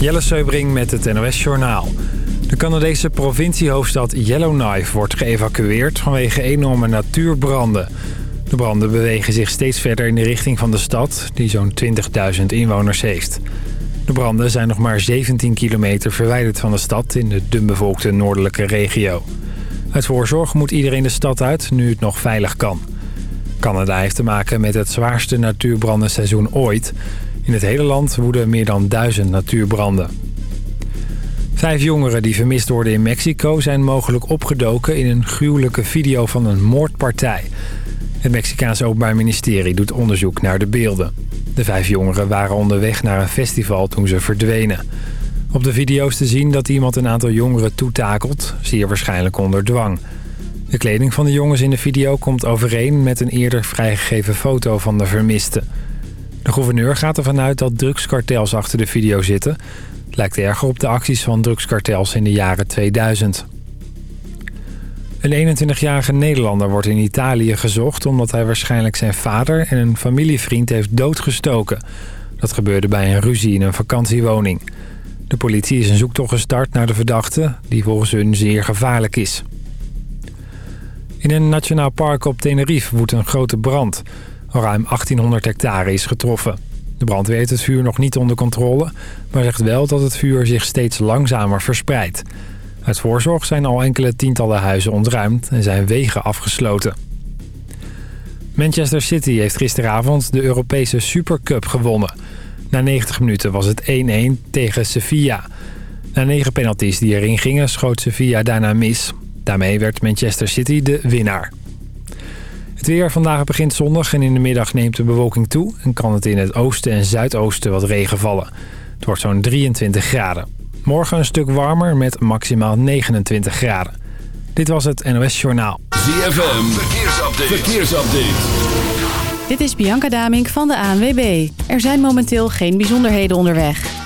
Jelle Seubring met het NOS Journaal. De Canadese provinciehoofdstad Yellowknife wordt geëvacueerd vanwege enorme natuurbranden. De branden bewegen zich steeds verder in de richting van de stad, die zo'n 20.000 inwoners heeft. De branden zijn nog maar 17 kilometer verwijderd van de stad in de dunbevolkte noordelijke regio. Uit voorzorg moet iedereen de stad uit, nu het nog veilig kan. Canada heeft te maken met het zwaarste natuurbrandenseizoen ooit... In het hele land woeden meer dan duizend natuurbranden. Vijf jongeren die vermist worden in Mexico zijn mogelijk opgedoken in een gruwelijke video van een moordpartij. Het Mexicaanse Openbaar Ministerie doet onderzoek naar de beelden. De vijf jongeren waren onderweg naar een festival toen ze verdwenen. Op de video is te zien dat iemand een aantal jongeren toetakelt, zeer waarschijnlijk onder dwang. De kleding van de jongens in de video komt overeen met een eerder vrijgegeven foto van de vermisten. De gouverneur gaat ervan uit dat drugskartels achter de video zitten. Lijkt erger op de acties van drugskartels in de jaren 2000. Een 21-jarige Nederlander wordt in Italië gezocht... omdat hij waarschijnlijk zijn vader en een familievriend heeft doodgestoken. Dat gebeurde bij een ruzie in een vakantiewoning. De politie is een zoektocht gestart naar de verdachte... die volgens hun zeer gevaarlijk is. In een nationaal park op Tenerife woedt een grote brand... Ruim 1800 hectare is getroffen. De brandweer heeft het vuur nog niet onder controle... maar zegt wel dat het vuur zich steeds langzamer verspreidt. Uit voorzorg zijn al enkele tientallen huizen ontruimd... en zijn wegen afgesloten. Manchester City heeft gisteravond de Europese Supercup gewonnen. Na 90 minuten was het 1-1 tegen Sevilla. Na negen penalties die erin gingen schoot Sevilla daarna mis. Daarmee werd Manchester City de winnaar. Het weer vandaag begint zonnig en in de middag neemt de bewolking toe... en kan het in het oosten en zuidoosten wat regen vallen. Het wordt zo'n 23 graden. Morgen een stuk warmer met maximaal 29 graden. Dit was het NOS Journaal. ZFM, verkeersupdate. verkeersupdate. Dit is Bianca Damink van de ANWB. Er zijn momenteel geen bijzonderheden onderweg.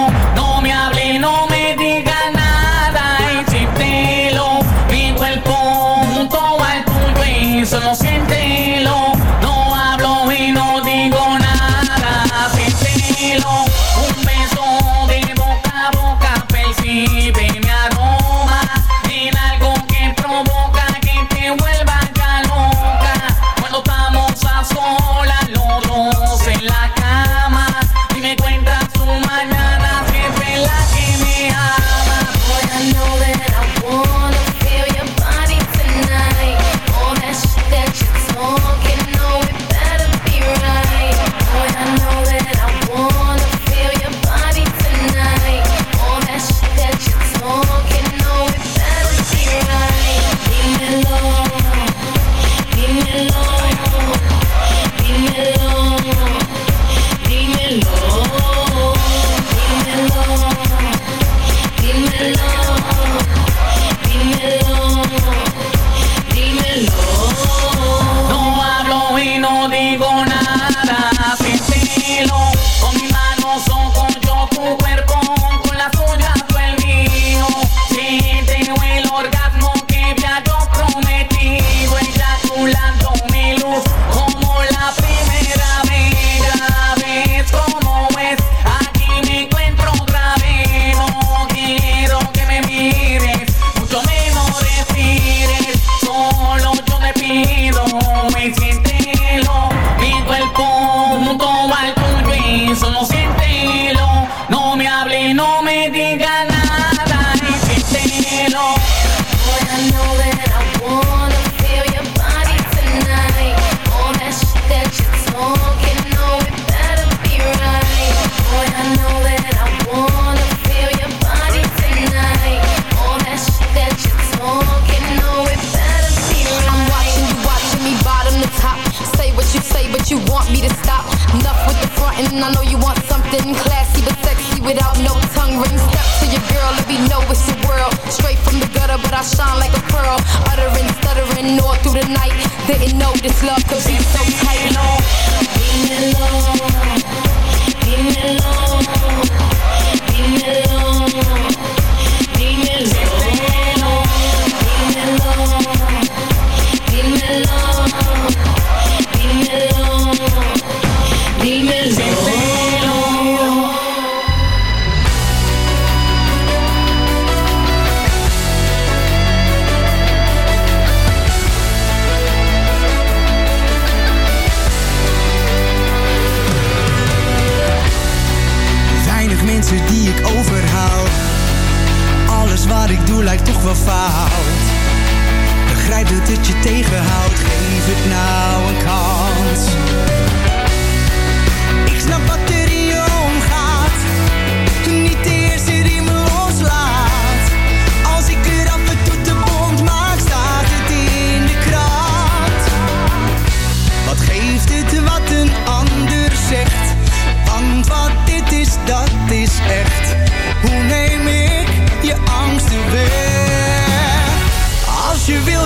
ook wel. Begrijp dat het je tegenhoudt, geef het nou een kans. Ik snap wat je wil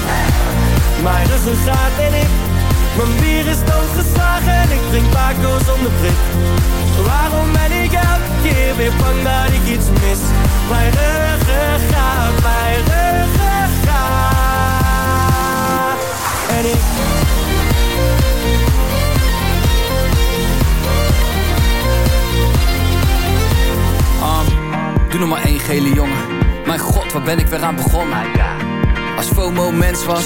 Mijn ruggengraat en ik Mijn bier is doodgeslagen En ik drink Paco zonder prik Waarom ben ik elke keer weer bang dat ik iets mis Mijn ruggengraat, mijn ruggengraat En ik doe nog maar één gele jongen. Mijn god, waar ben ik weer aan begonnen? Als FOMO mens was.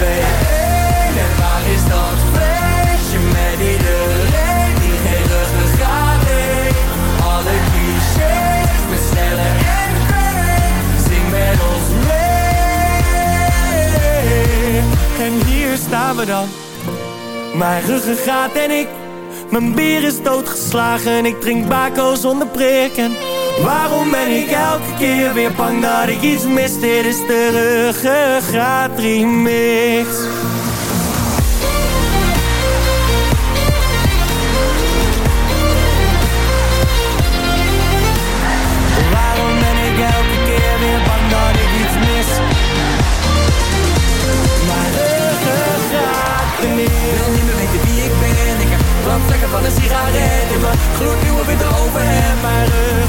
3, 2, 1 En waar is dat feestje met iedereen die geen ruggengraat heeft? Alle clichés met sneller en breed. Zing met ons mee. En hier staan we dan. Mijn ruggengraat en ik. Mijn bier is doodgeslagen. Ik drink bako zonder prikken. Waarom ben ik elke keer weer bang dat ik iets mis? Dit is de ruggengraat. Waarom ben ik elke keer weer bang dat ik iets mis? Mijn ruggengraat remix. wil niet meer weten wie ik ben. Ik heb brandvlekken van een sigaret in mijn gloednieuwe witte overhemd. Remix.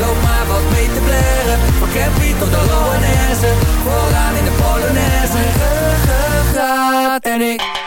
Loop maar wat mee te blaren. Van Campy tot de Loanesse. Vooraan in de Polonaise. Ruggengraat en ik.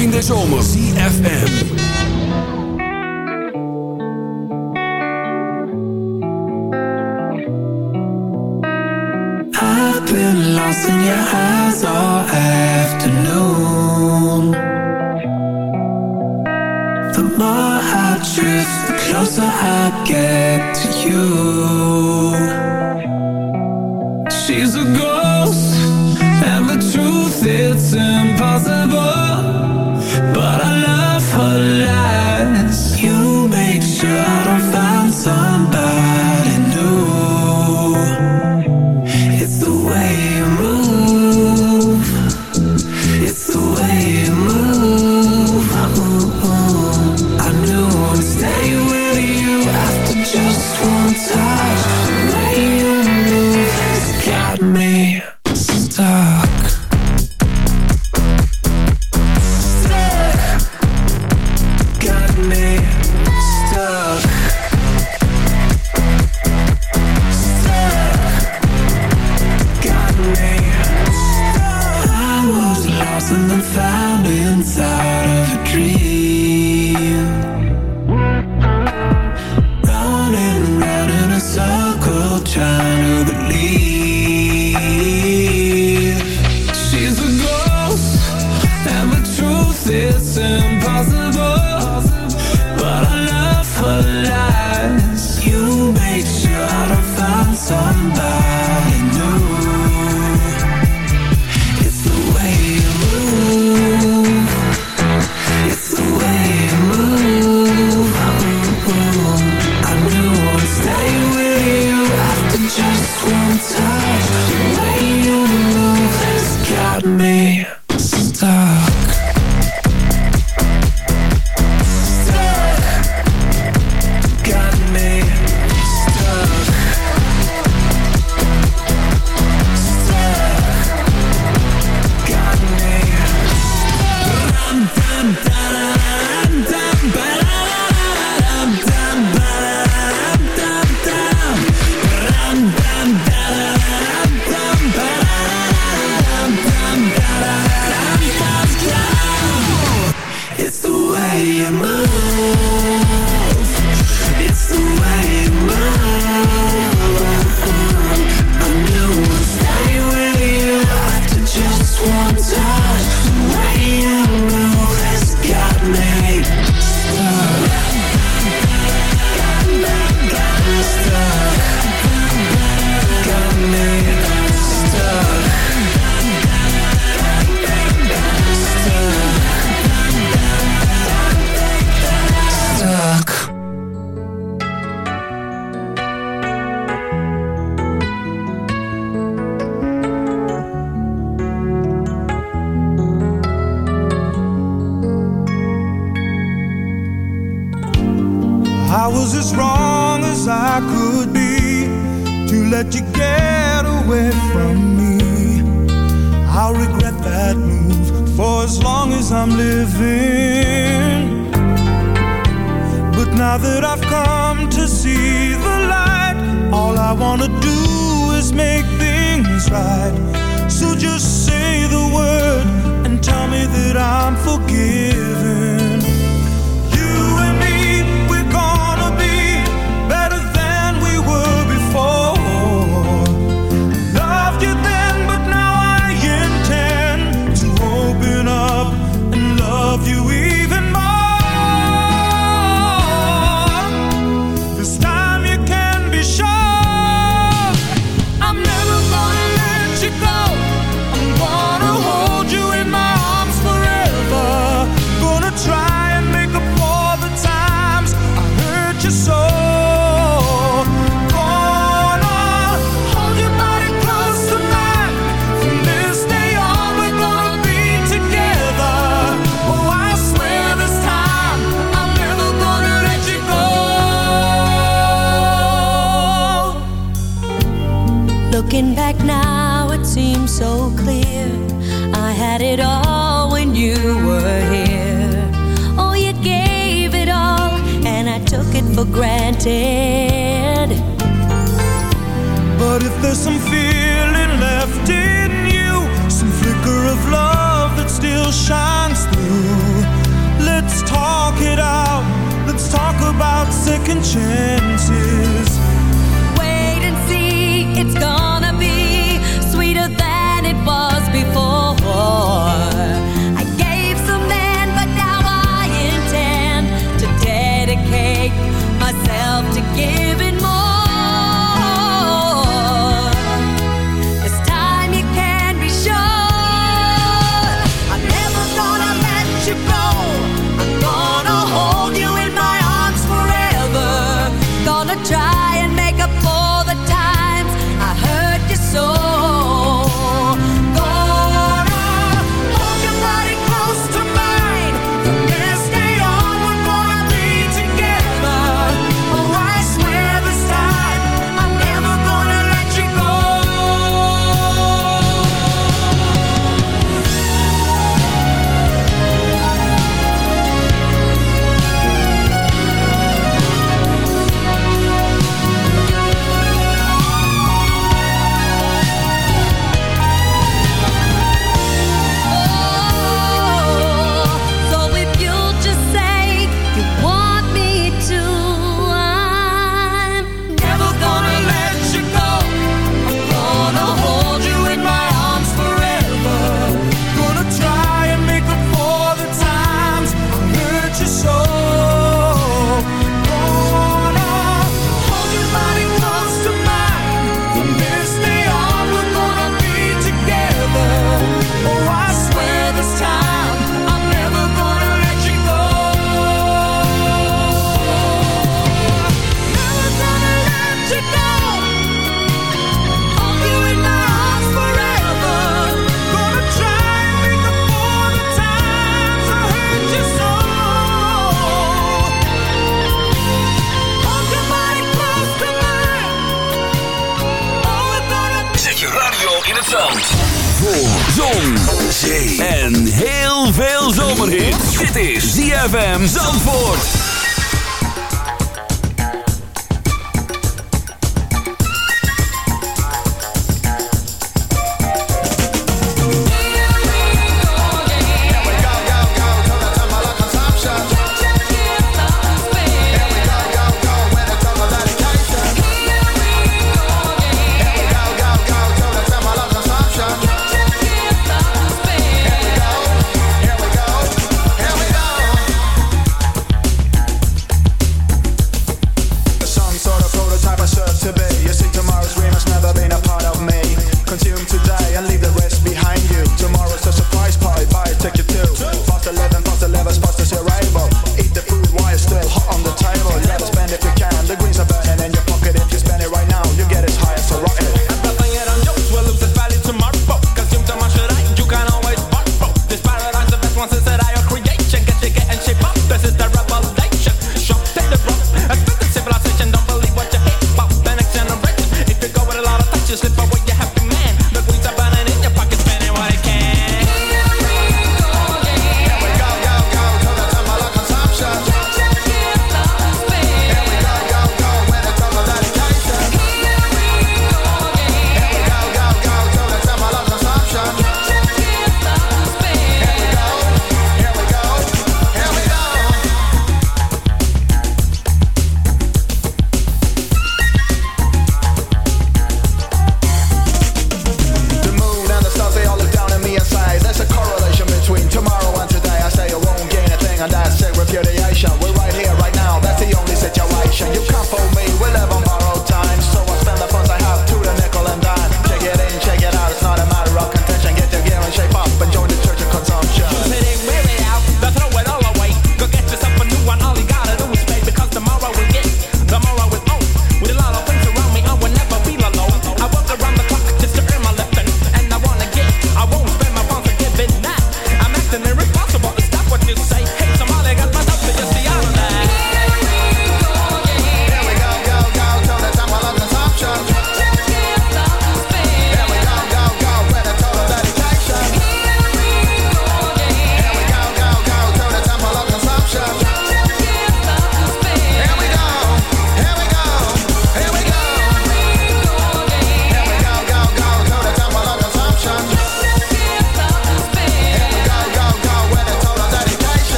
in de zomer. CFM. I've been lost in your eyes all afternoon. The more I drift, the closer I get to you. She's a ghost, and the truth it's impossible show.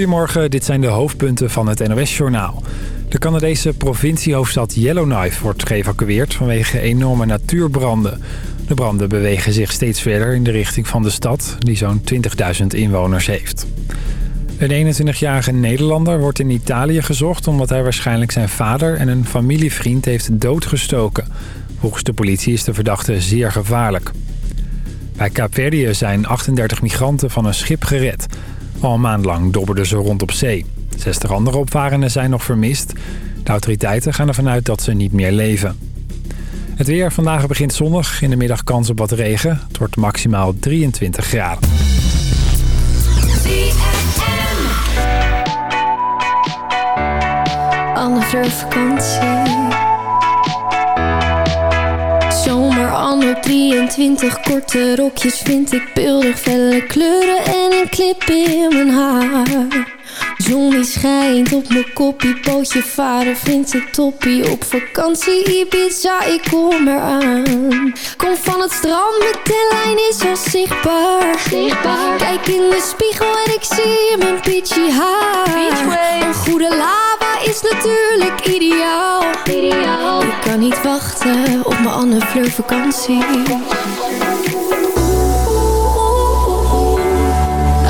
Goedemorgen, dit zijn de hoofdpunten van het NOS-journaal. De Canadese provinciehoofdstad Yellowknife wordt geëvacueerd vanwege enorme natuurbranden. De branden bewegen zich steeds verder in de richting van de stad, die zo'n 20.000 inwoners heeft. Een 21-jarige Nederlander wordt in Italië gezocht omdat hij waarschijnlijk zijn vader en een familievriend heeft doodgestoken. Volgens de politie is de verdachte zeer gevaarlijk. Bij Kaapverdië zijn 38 migranten van een schip gered. Al een maand lang dobberden ze rond op zee. 60 andere opvarenden zijn nog vermist. De autoriteiten gaan ervan uit dat ze niet meer leven. Het weer vandaag begint zonnig. In de middag kans op wat regen. Het wordt maximaal 23 graden. Fleur vakantie. Zomer anno 23, korte rokjes vind ik beeldig, felle kleuren en een clip in mijn haar. Zon die schijnt op mijn koppie, pootje varen vindt het toppie. Op vakantie Ibiza, ik kom eraan. Kom van het strand, mijn tenlijn is al zichtbaar. zichtbaar. Kijk in de spiegel en ik zie mijn peachy haar. Een goede lava is natuurlijk ideaal. ideaal. Ik kan niet wachten op mijn Anne Fleur vakantie.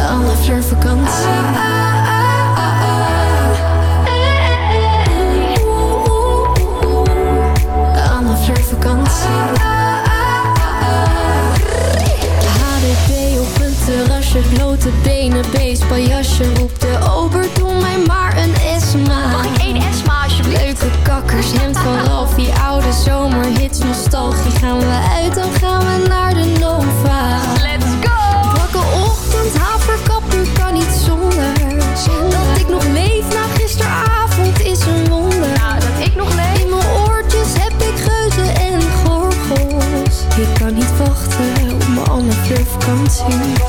Anne Fleur vakantie. Anne Fleur vakantie. HDP op een terrasje, blote benen, beestpaljasje. Roep de ober, doe mij maar een Esma. Mag ik één Esma alsjeblieft? Leuke kakkers, hemd van die oude zomerhits, nostalgie. Gaan we uit, dan gaan we naar de Nova. Let's go! Wakke ochtend, haverkapper, kan niet zonder. Dat ik nog leef na gisteravond is een wonder. dat ik nog leef. In mijn oortjes heb ik geuzen en gorgels. Ik kan niet wachten op mijn Anne Fleur vakantie.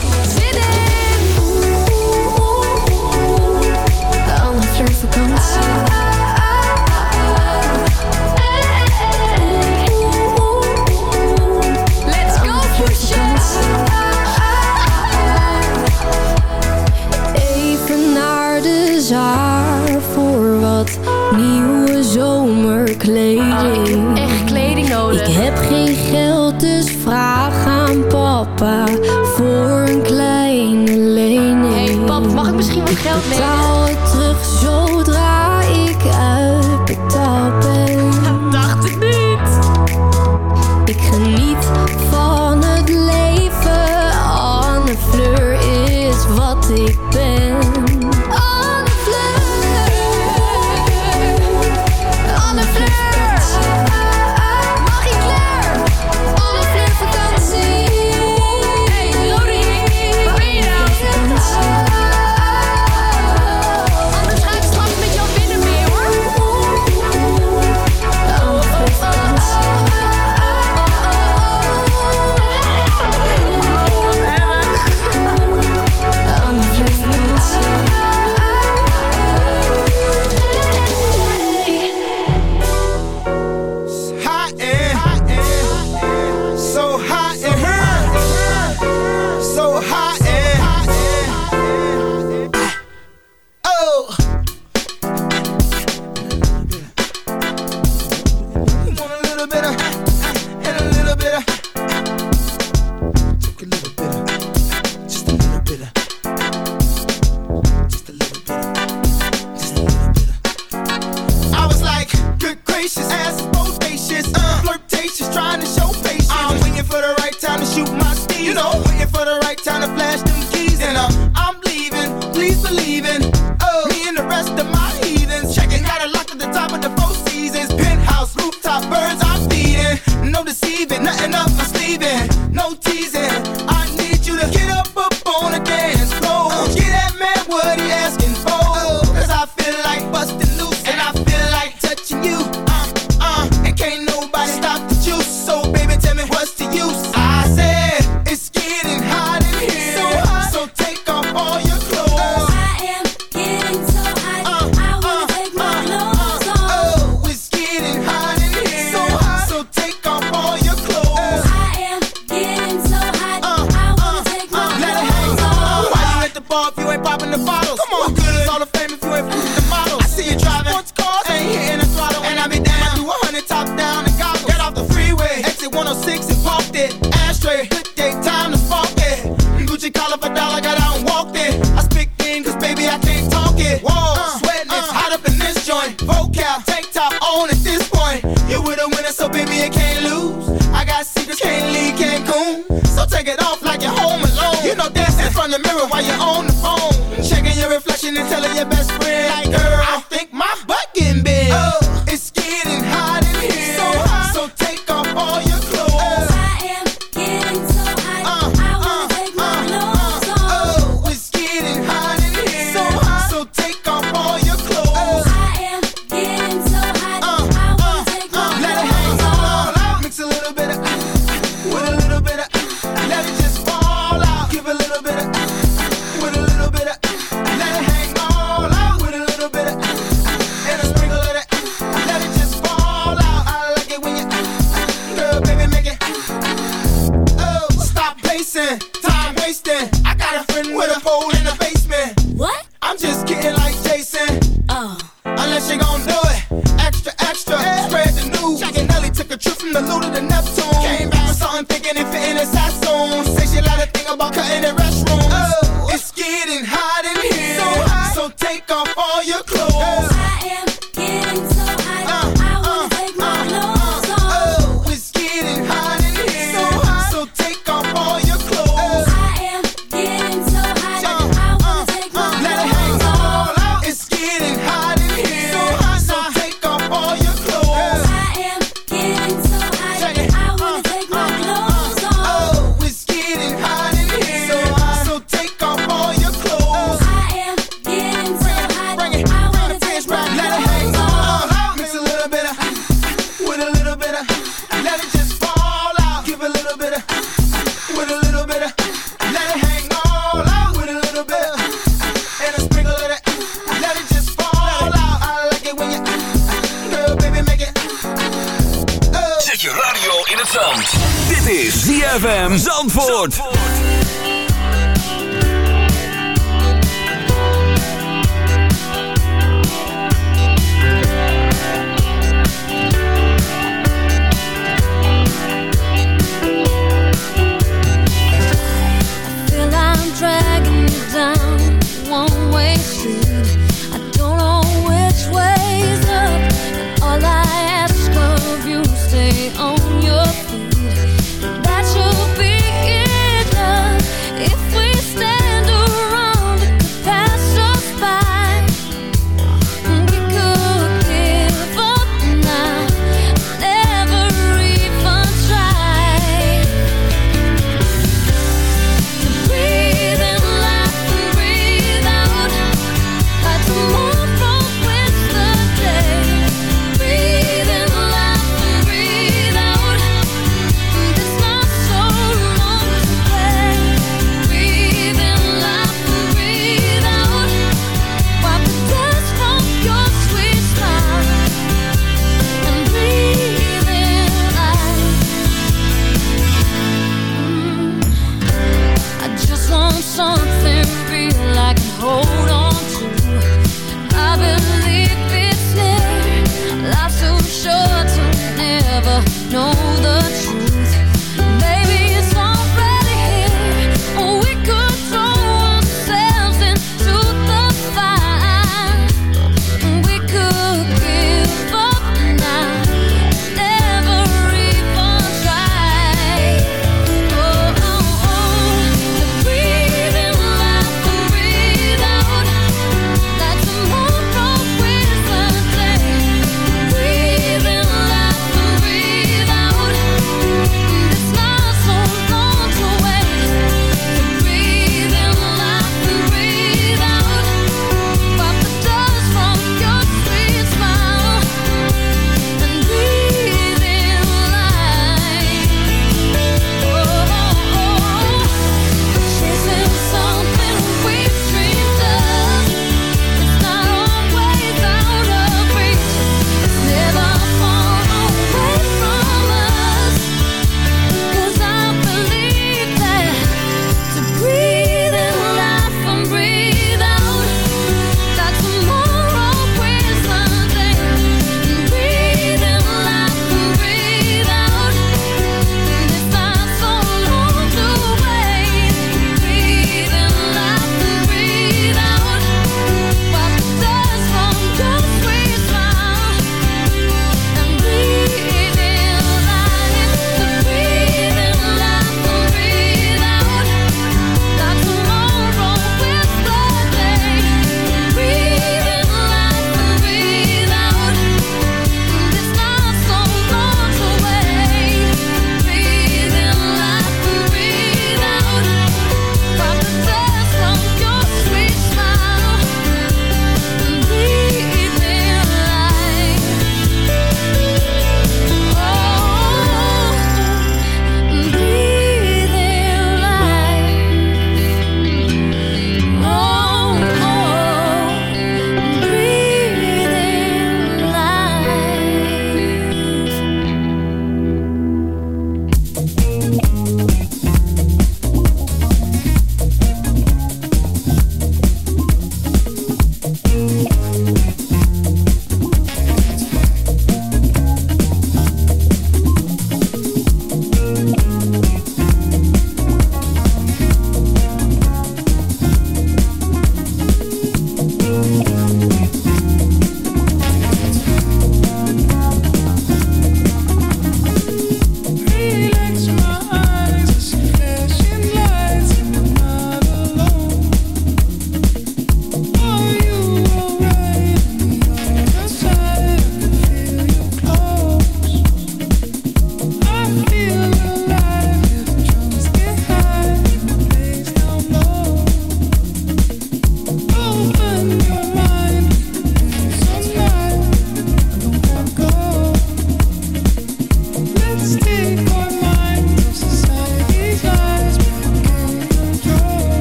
got a friend with a pole in the basement. What? I'm just kidding, like Jason. Oh. Unless you're going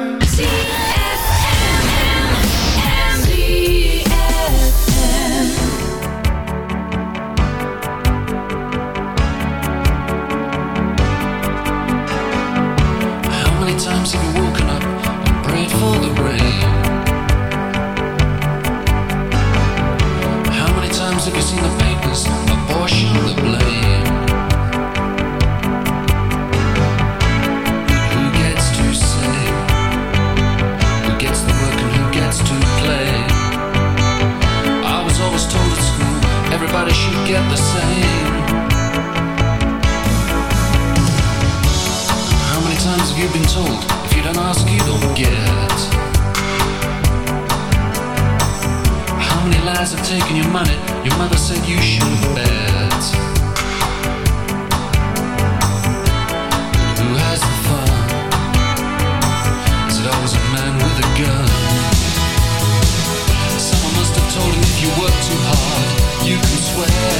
time. you've been told? If you don't ask, you don't get. How many lies have taken your money? Your mother said you shouldn't bet. Who has the fun? Is it always a man with a gun? Someone must have told him if you work too hard, you can swear.